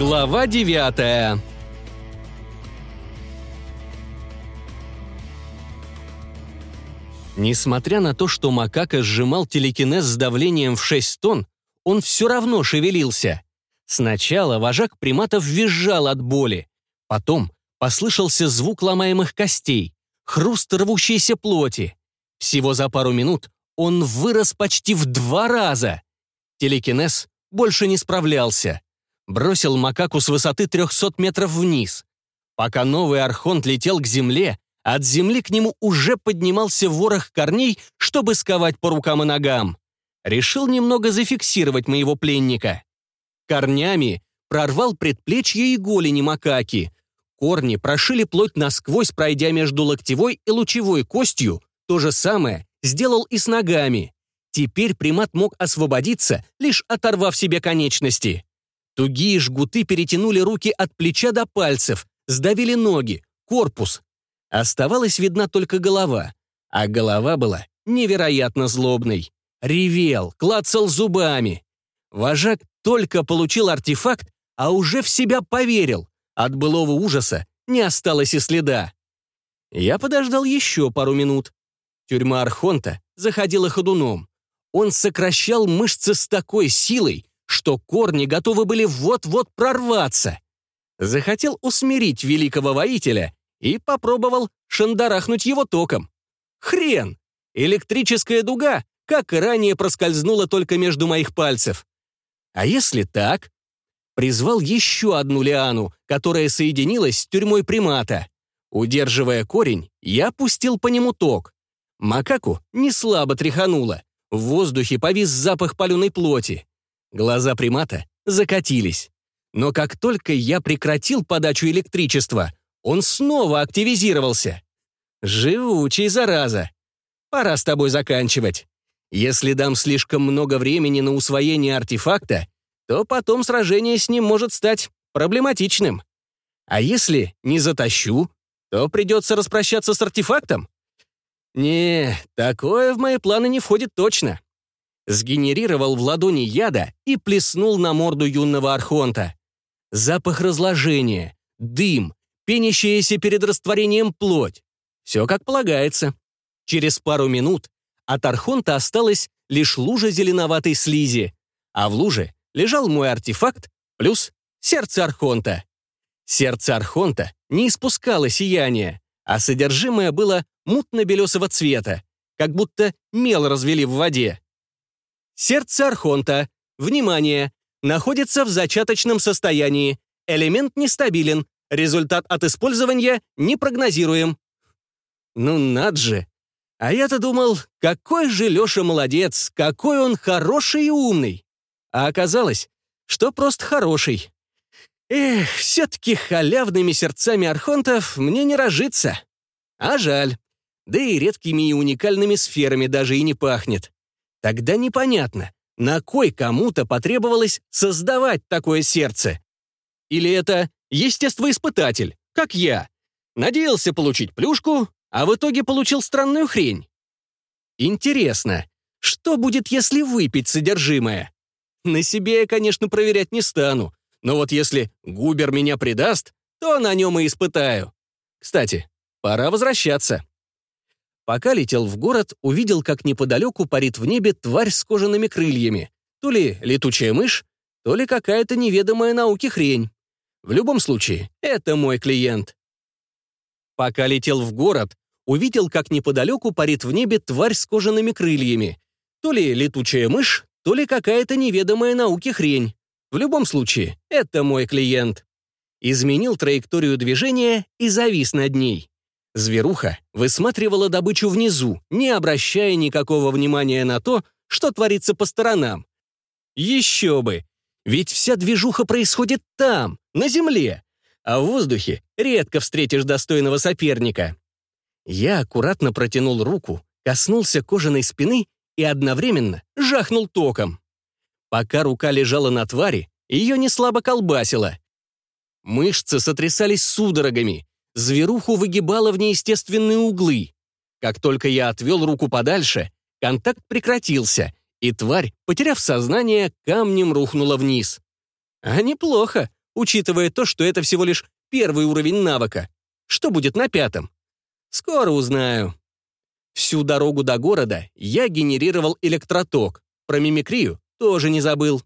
Глава девятая Несмотря на то, что макака сжимал телекинез с давлением в 6 тонн, он все равно шевелился. Сначала вожак приматов визжал от боли. Потом послышался звук ломаемых костей, хруст рвущейся плоти. Всего за пару минут он вырос почти в два раза. Телекинез больше не справлялся. Бросил макаку с высоты 300 метров вниз. Пока новый архонт летел к земле, от земли к нему уже поднимался ворох корней, чтобы сковать по рукам и ногам. Решил немного зафиксировать моего пленника. Корнями прорвал предплечье и голени макаки. Корни прошили плоть насквозь, пройдя между локтевой и лучевой костью. То же самое сделал и с ногами. Теперь примат мог освободиться, лишь оторвав себе конечности. Тугие жгуты перетянули руки от плеча до пальцев, сдавили ноги, корпус. Оставалась видна только голова, а голова была невероятно злобной. Ревел, клацал зубами. Вожак только получил артефакт, а уже в себя поверил. От былого ужаса не осталось и следа. Я подождал еще пару минут. Тюрьма Архонта заходила ходуном. Он сокращал мышцы с такой силой, что корни готовы были вот-вот прорваться. Захотел усмирить великого воителя и попробовал шандарахнуть его током. Хрен! Электрическая дуга, как и ранее, проскользнула только между моих пальцев. А если так? Призвал еще одну лиану, которая соединилась с тюрьмой примата. Удерживая корень, я пустил по нему ток. Макаку не слабо тряхануло. В воздухе повис запах паленой плоти. Глаза примата закатились. Но как только я прекратил подачу электричества, он снова активизировался. Живучий, зараза. Пора с тобой заканчивать. Если дам слишком много времени на усвоение артефакта, то потом сражение с ним может стать проблематичным. А если не затащу, то придется распрощаться с артефактом. Не, такое в мои планы не входит точно. Сгенерировал в ладони яда и плеснул на морду юного архонта. Запах разложения, дым, пенящаяся перед растворением плоть. Все как полагается. Через пару минут от архонта осталась лишь лужа зеленоватой слизи, а в луже лежал мой артефакт плюс сердце архонта. Сердце архонта не испускало сияния, а содержимое было мутно-белесого цвета, как будто мел развели в воде. Сердце Архонта. Внимание! Находится в зачаточном состоянии. Элемент нестабилен. Результат от использования не прогнозируем. Ну над же! А я-то думал, какой же Леша молодец, какой он хороший и умный. А оказалось, что просто хороший. Эх, все-таки халявными сердцами архонтов мне не разжиться. А жаль да и редкими и уникальными сферами даже и не пахнет. Тогда непонятно, на кой кому-то потребовалось создавать такое сердце? Или это естествоиспытатель, как я? Надеялся получить плюшку, а в итоге получил странную хрень. Интересно, что будет, если выпить содержимое? На себе я, конечно, проверять не стану, но вот если Губер меня предаст, то на нем и испытаю. Кстати, пора возвращаться. Пока летел в город, увидел, как неподалеку парит в небе тварь с кожаными крыльями. То ли летучая мышь, то ли какая-то неведомая науке хрень. В любом случае, это мой клиент. Пока летел в город, увидел, как неподалеку парит в небе тварь с кожаными крыльями. То ли летучая мышь, то ли какая-то неведомая науке хрень. В любом случае, это мой клиент. Изменил траекторию движения и завис над ней. Зверуха высматривала добычу внизу, не обращая никакого внимания на то, что творится по сторонам. Еще бы! Ведь вся движуха происходит там, на земле, а в воздухе редко встретишь достойного соперника. Я аккуратно протянул руку, коснулся кожаной спины и одновременно жахнул током. Пока рука лежала на твари, ее неслабо колбасило. Мышцы сотрясались судорогами, зверуху выгибала в неестественные углы. Как только я отвел руку подальше, контакт прекратился, и тварь, потеряв сознание, камнем рухнула вниз. А неплохо, учитывая то, что это всего лишь первый уровень навыка. Что будет на пятом? Скоро узнаю. Всю дорогу до города я генерировал электроток. Про мимикрию тоже не забыл.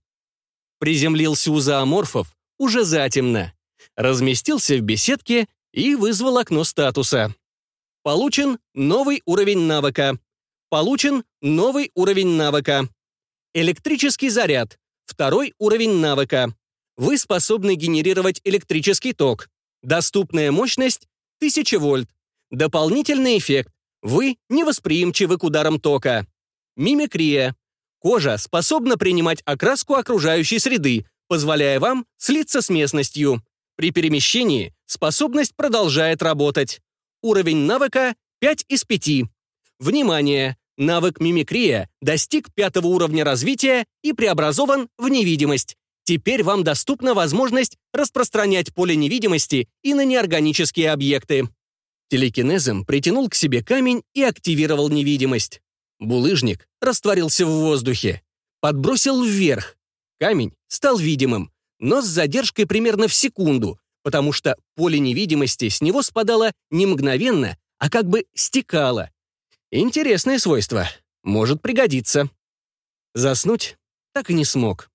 Приземлился у зооморфов уже затемно. Разместился в беседке и вызвал окно статуса. Получен новый уровень навыка. Получен новый уровень навыка. Электрический заряд. Второй уровень навыка. Вы способны генерировать электрический ток. Доступная мощность 1000 вольт. Дополнительный эффект. Вы невосприимчивы к ударам тока. Мимикрия. Кожа способна принимать окраску окружающей среды, позволяя вам слиться с местностью. При перемещении способность продолжает работать. Уровень навыка 5 из 5. Внимание! Навык мимикрия достиг пятого уровня развития и преобразован в невидимость. Теперь вам доступна возможность распространять поле невидимости и на неорганические объекты. Телекинезом притянул к себе камень и активировал невидимость. Булыжник растворился в воздухе. Подбросил вверх. Камень стал видимым, но с задержкой примерно в секунду, потому что поле невидимости с него спадало не мгновенно, а как бы стекало. Интересное свойство. Может пригодиться. Заснуть так и не смог.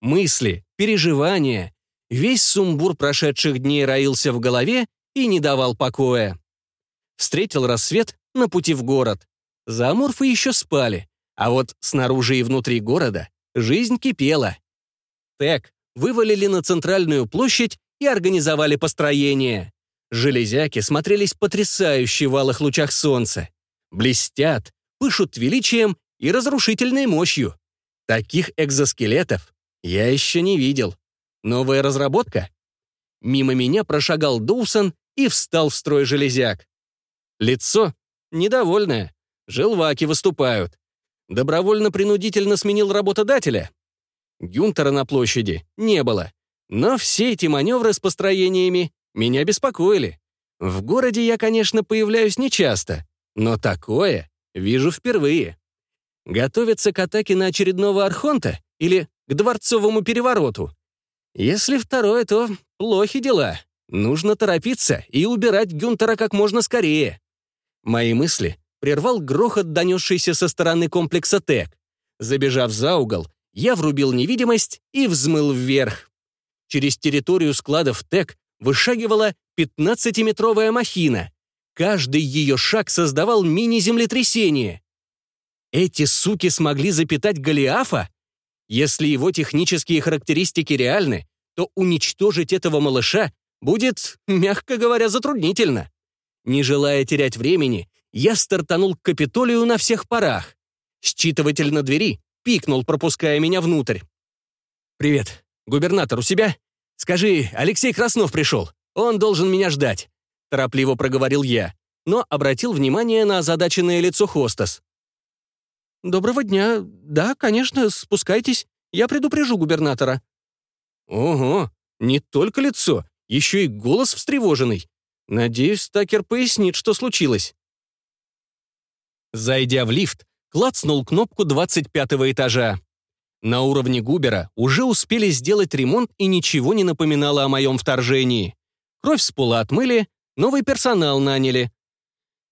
Мысли, переживания, весь сумбур прошедших дней роился в голове и не давал покоя. Встретил рассвет на пути в город. Зооморфы еще спали, а вот снаружи и внутри города жизнь кипела. Тек вывалили на центральную площадь и организовали построение. Железяки смотрелись потрясающе в алых лучах солнца. Блестят, пышут величием и разрушительной мощью. Таких экзоскелетов я еще не видел. Новая разработка? Мимо меня прошагал Доусон и встал в строй железяк. Лицо недовольное, желваки выступают. Добровольно-принудительно сменил работодателя. Гюнтера на площади не было. Но все эти маневры с построениями меня беспокоили. В городе я, конечно, появляюсь нечасто, но такое вижу впервые. Готовятся к атаке на очередного Архонта или к дворцовому перевороту? Если второе, то плохи дела. Нужно торопиться и убирать Гюнтера как можно скорее. Мои мысли прервал грохот, донесшийся со стороны комплекса ТЭК. Забежав за угол, я врубил невидимость и взмыл вверх. Через территорию складов ТЭК вышагивала 15-метровая махина. Каждый ее шаг создавал мини-землетрясение. Эти суки смогли запитать Голиафа? Если его технические характеристики реальны, то уничтожить этого малыша будет, мягко говоря, затруднительно. Не желая терять времени, я стартанул к Капитолию на всех парах. Считыватель на двери пикнул, пропуская меня внутрь. «Привет. Губернатор у себя? Скажи, Алексей Краснов пришел. Он должен меня ждать», — торопливо проговорил я, но обратил внимание на озадаченное лицо хостес. «Доброго дня. Да, конечно, спускайтесь. Я предупрежу губернатора». «Ого, не только лицо, еще и голос встревоженный. Надеюсь, Такер пояснит, что случилось». Зайдя в лифт, клацнул кнопку 25 этажа. На уровне Губера уже успели сделать ремонт и ничего не напоминало о моем вторжении. Кровь с пола отмыли, новый персонал наняли.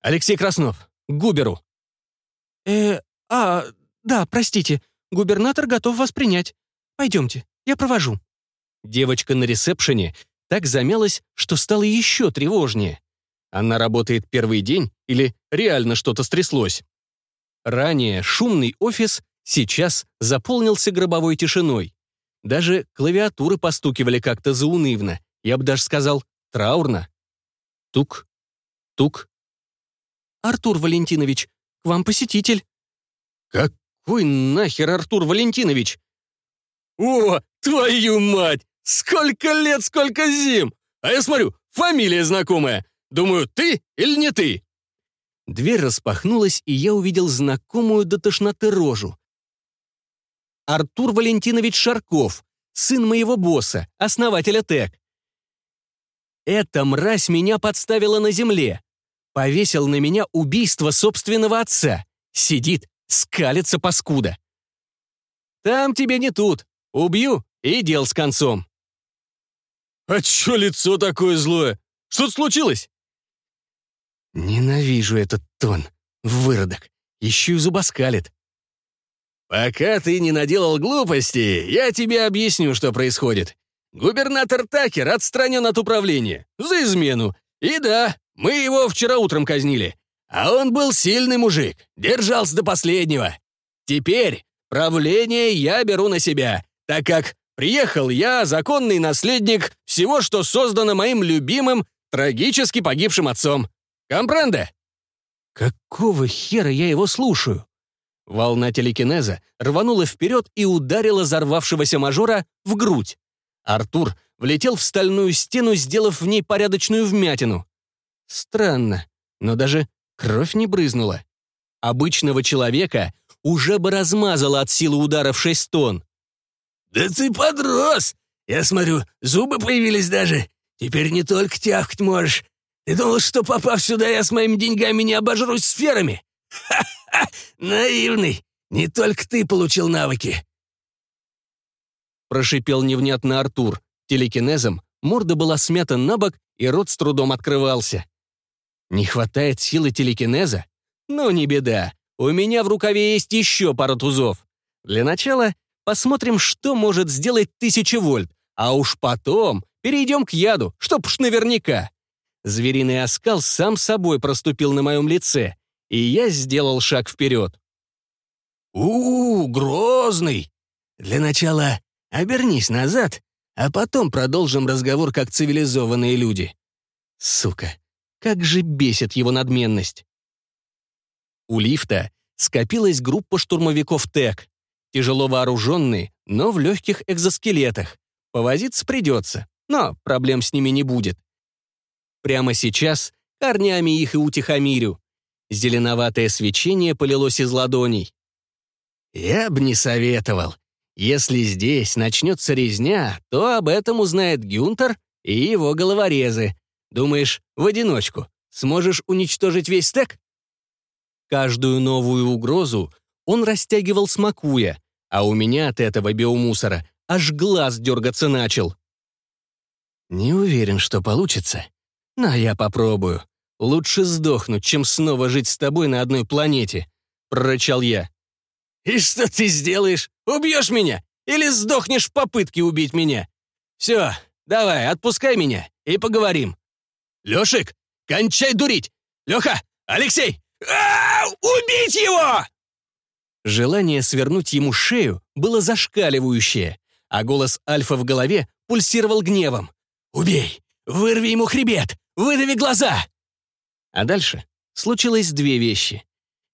«Алексей Краснов, к Губеру». «Э, а, да, простите, губернатор готов вас принять. Пойдемте, я провожу». Девочка на ресепшене так замялась, что стало еще тревожнее. Она работает первый день или реально что-то стряслось? Ранее шумный офис сейчас заполнился гробовой тишиной. Даже клавиатуры постукивали как-то заунывно, я бы даже сказал, траурно. Тук, тук. «Артур Валентинович, к вам посетитель». «Какой нахер Артур Валентинович?» «О, твою мать! Сколько лет, сколько зим! А я смотрю, фамилия знакомая. Думаю, ты или не ты?» Дверь распахнулась, и я увидел знакомую до тошноты рожу. Артур Валентинович Шарков, сын моего босса, основателя ТЭК. Эта мразь меня подставила на земле. Повесил на меня убийство собственного отца. Сидит, скалится паскуда. Там тебе не тут. Убью и дел с концом. «А чё лицо такое злое? Что-то случилось?» Ненавижу этот тон. Выродок. Еще зубоскалит. «Пока ты не наделал глупости, я тебе объясню, что происходит. Губернатор Такер отстранен от управления. За измену. И да, мы его вчера утром казнили. А он был сильный мужик, держался до последнего. Теперь правление я беру на себя, так как приехал я, законный наследник всего, что создано моим любимым, трагически погибшим отцом. Компренде?» «Какого хера я его слушаю?» Волна телекинеза рванула вперед и ударила взорвавшегося мажора в грудь. Артур влетел в стальную стену, сделав в ней порядочную вмятину. Странно, но даже кровь не брызнула. Обычного человека уже бы размазало от силы удара в шесть тонн. «Да ты подрос! Я смотрю, зубы появились даже. Теперь не только тявкать можешь. Ты думал, что, попав сюда, я с моими деньгами не обожрусь сферами? Ха-ха! Наивный! Не только ты получил навыки!» Прошипел невнятно Артур. Телекинезом морда была смята на бок, и рот с трудом открывался. Не хватает силы телекинеза? Ну, не беда. У меня в рукаве есть еще пара тузов. Для начала посмотрим, что может сделать тысяча вольт, а уж потом перейдем к яду, чтоб уж наверняка. Звериный оскал сам собой проступил на моем лице, и я сделал шаг вперед. у, -у грозный! Для начала обернись назад, а потом продолжим разговор как цивилизованные люди. Сука, как же бесит его надменность. У лифта скопилась группа штурмовиков ТЭК, тяжело вооруженные, но в легких экзоскелетах. Повозиться придется, но проблем с ними не будет. Прямо сейчас корнями их и утихомирю. Зеленоватое свечение полилось из ладоней. Я бы не советовал. Если здесь начнется резня, то об этом узнает Гюнтер и его головорезы. Думаешь, в одиночку сможешь уничтожить весь стек? Каждую новую угрозу он растягивал смакуя, а у меня от этого биомусора аж глаз дергаться начал. Не уверен, что получится, но я попробую. Лучше сдохнуть, чем снова жить с тобой на одной планете», — прорычал я. «И что ты сделаешь? Убьешь меня? Или сдохнешь в попытке убить меня? Все, давай, отпускай меня и поговорим. Лешик, кончай дурить! Леха, Алексей, а -а -а, убить его!» Желание свернуть ему шею было зашкаливающее, а голос Альфа в голове пульсировал гневом. «Убей! Вырви ему хребет! Выдави глаза!» А дальше случилось две вещи.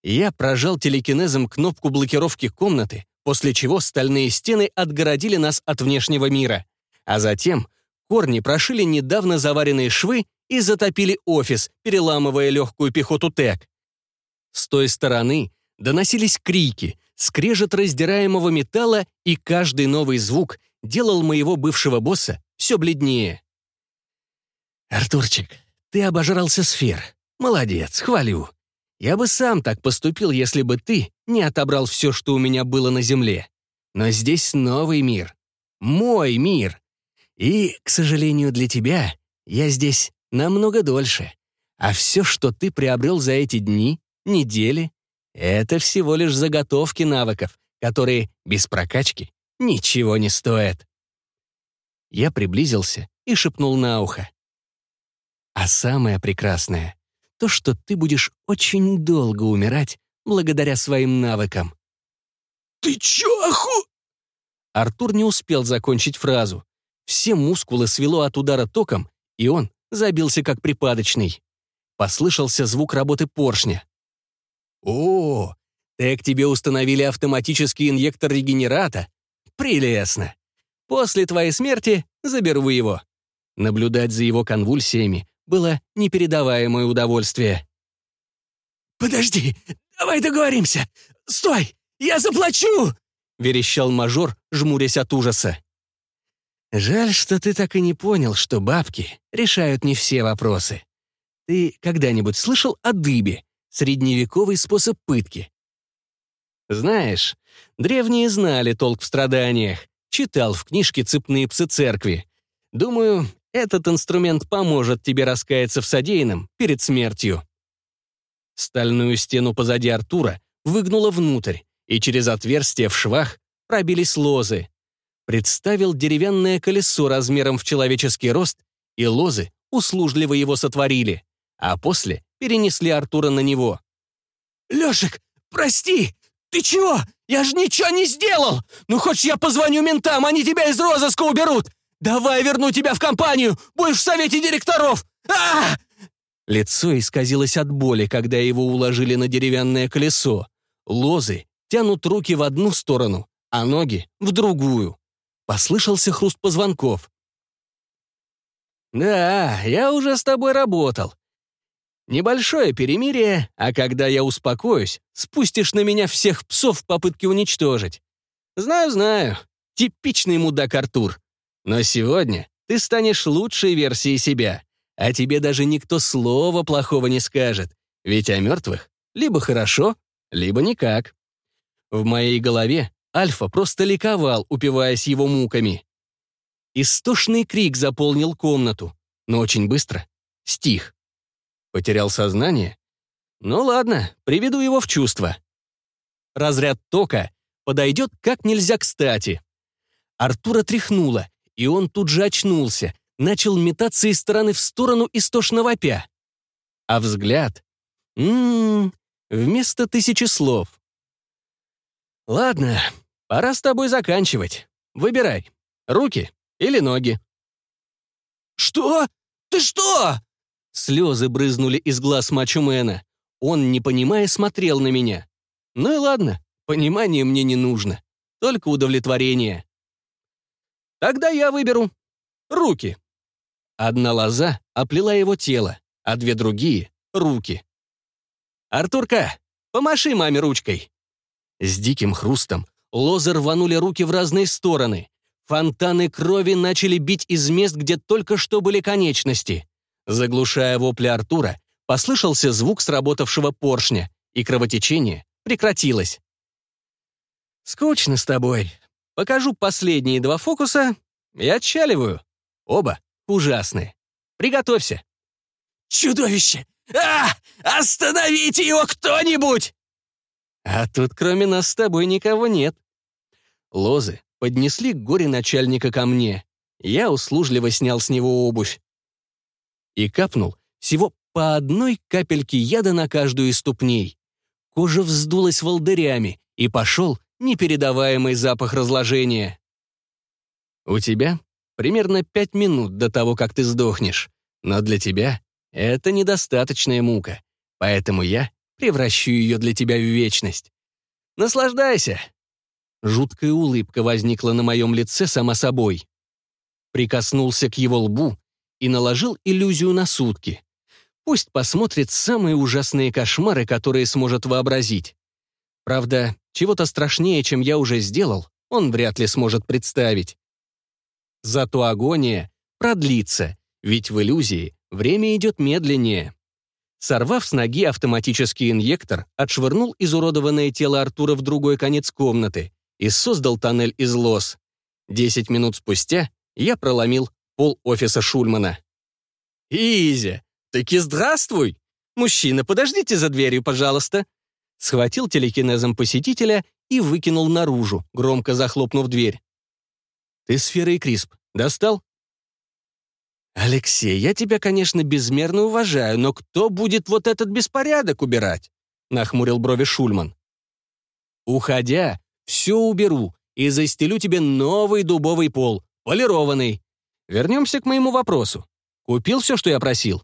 Я прожал телекинезом кнопку блокировки комнаты, после чего стальные стены отгородили нас от внешнего мира. А затем корни прошили недавно заваренные швы и затопили офис, переламывая легкую пехоту ТЭК. С той стороны доносились крики, скрежет раздираемого металла, и каждый новый звук делал моего бывшего босса все бледнее. «Артурчик, ты обожрался сфер. Молодец, хвалю. Я бы сам так поступил, если бы ты не отобрал все, что у меня было на Земле. Но здесь новый мир. Мой мир. И, к сожалению для тебя, я здесь намного дольше. А все, что ты приобрел за эти дни, недели, это всего лишь заготовки навыков, которые без прокачки ничего не стоят. Я приблизился и шепнул на ухо. А самое прекрасное — то, что ты будешь очень долго умирать благодаря своим навыкам. «Ты чё, оху...» Артур не успел закончить фразу. Все мускулы свело от удара током, и он забился как припадочный. Послышался звук работы поршня. «О, так тебе установили автоматический инъектор регенерата? Прелестно. После твоей смерти заберу его». Наблюдать за его конвульсиями было непередаваемое удовольствие. «Подожди, давай договоримся! Стой, я заплачу!» — верещал мажор, жмурясь от ужаса. «Жаль, что ты так и не понял, что бабки решают не все вопросы. Ты когда-нибудь слышал о дыбе, средневековый способ пытки?» Знаешь, древние знали толк в страданиях, читал в книжке «Цепные псы церкви». Думаю, Этот инструмент поможет тебе раскаяться в содеянном перед смертью. Стальную стену позади Артура выгнуло внутрь, и через отверстие в швах пробились лозы. Представил деревянное колесо размером в человеческий рост, и лозы услужливо его сотворили, а после перенесли Артура на него. «Лешек, прости! Ты чего? Я же ничего не сделал! Ну, хочешь, я позвоню ментам, они тебя из розыска уберут! Давай верну тебя в компанию! Будешь в совете директоров! а, Лицо исказилось от боли, когда его уложили на деревянное колесо. Лозы тянут руки в одну сторону, а ноги — в другую. Послышался хруст позвонков. «Да, я уже с тобой работал. Небольшое перемирие, а когда я успокоюсь, спустишь на меня всех псов в попытке уничтожить. Знаю, знаю, типичный мудак Артур. Но сегодня ты станешь лучшей версией себя, а тебе даже никто слова плохого не скажет, ведь о мертвых либо хорошо, либо никак. В моей голове Альфа просто ликовал, упиваясь его муками. Истошный крик заполнил комнату, но очень быстро стих. Потерял сознание? Ну ладно, приведу его в чувство. Разряд тока подойдет как нельзя кстати. Артура тряхнуло, и он тут же очнулся, начал метаться из стороны в сторону истошно вопя. А взгляд... Ммм, вместо тысячи слов. Ладно, пора с тобой заканчивать. Выбирай, руки или ноги. «Что? Ты что?» Слезы брызнули из глаз Мачумена. Он, не понимая, смотрел на меня. Ну и ладно, понимание мне не нужно. Только удовлетворение. Тогда я выберу руки. Одна лоза оплела его тело, а две другие — руки. «Артурка, помаши маме ручкой!» С диким хрустом лозы рванули руки в разные стороны. Фонтаны крови начали бить из мест, где только что были конечности. Заглушая вопли Артура, послышался звук сработавшего поршня, и кровотечение прекратилось. «Скучно с тобой. Покажу последние два фокуса и отчаливаю. Оба ужасные. Приготовься». «Чудовище! А! Остановите его кто-нибудь!» А тут кроме нас с тобой никого нет. Лозы поднесли горе начальника ко мне. Я услужливо снял с него обувь и капнул всего по одной капельке яда на каждую из ступней. Кожа вздулась волдырями, и пошел непередаваемый запах разложения. У тебя примерно пять минут до того, как ты сдохнешь, но для тебя это недостаточная мука, поэтому я превращу ее для тебя в вечность. Наслаждайся. Жуткая улыбка возникла на моем лице сама собой. Прикоснулся к его лбу и наложил иллюзию на сутки. Пусть посмотрит самые ужасные кошмары, которые сможет вообразить. Правда, чего-то страшнее, чем я уже сделал, он вряд ли сможет представить. Зато агония продлится, ведь в иллюзии время идет медленнее. Сорвав с ноги автоматический инъектор, отшвырнул изуродованное тело Артура в другой конец комнаты и создал тоннель из лос. Десять минут спустя я проломил пол офиса Шульмана. «Изя, таки здравствуй! Мужчина, подождите за дверью, пожалуйста!» Схватил телекинезом посетителя и выкинул наружу, громко захлопнув дверь. «Ты сфера и Крисп. Достал?» «Алексей, я тебя, конечно, безмерно уважаю, но кто будет вот этот беспорядок убирать?» — нахмурил брови Шульман. «Уходя, все уберу и застелю тебе новый дубовый пол, полированный. Вернемся к моему вопросу. Купил все, что я просил?»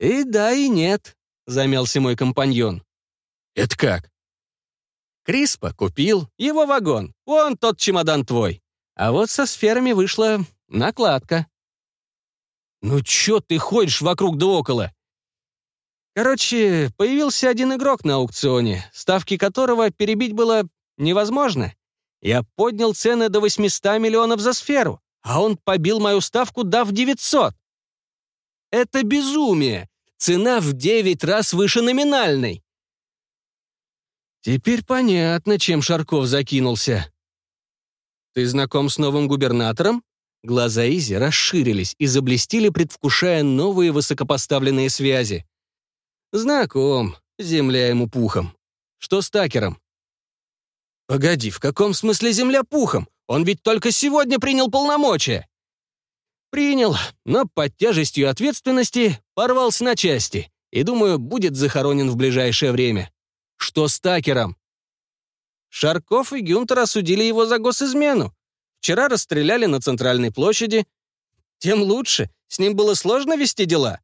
«И да, и нет», — замялся мой компаньон. «Это как?» «Криспа купил, его вагон, вон тот чемодан твой. А вот со сферами вышла накладка». «Ну чё ты ходишь вокруг да около?» Короче, появился один игрок на аукционе, ставки которого перебить было невозможно. Я поднял цены до 800 миллионов за сферу а он побил мою ставку, дав 900. Это безумие. Цена в 9 раз выше номинальной. Теперь понятно, чем Шарков закинулся. Ты знаком с новым губернатором? Глаза Изи расширились и заблестели, предвкушая новые высокопоставленные связи. Знаком, земля ему пухом. Что с Такером? Погоди, в каком смысле земля пухом? Он ведь только сегодня принял полномочия. Принял, но под тяжестью ответственности порвался на части и, думаю, будет захоронен в ближайшее время. Что с Такером? Шарков и Гюнтер осудили его за госизмену. Вчера расстреляли на центральной площади. Тем лучше, с ним было сложно вести дела.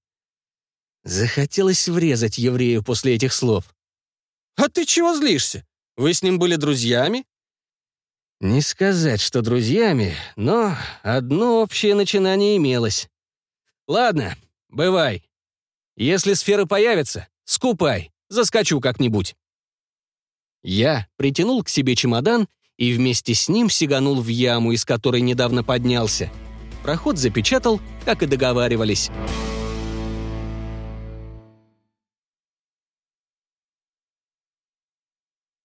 Захотелось врезать еврею после этих слов. «А ты чего злишься? Вы с ним были друзьями?» Не сказать, что друзьями, но одно общее начинание имелось. «Ладно, бывай. Если сферы появятся, скупай, заскочу как-нибудь». Я притянул к себе чемодан и вместе с ним сиганул в яму, из которой недавно поднялся. Проход запечатал, как и договаривались.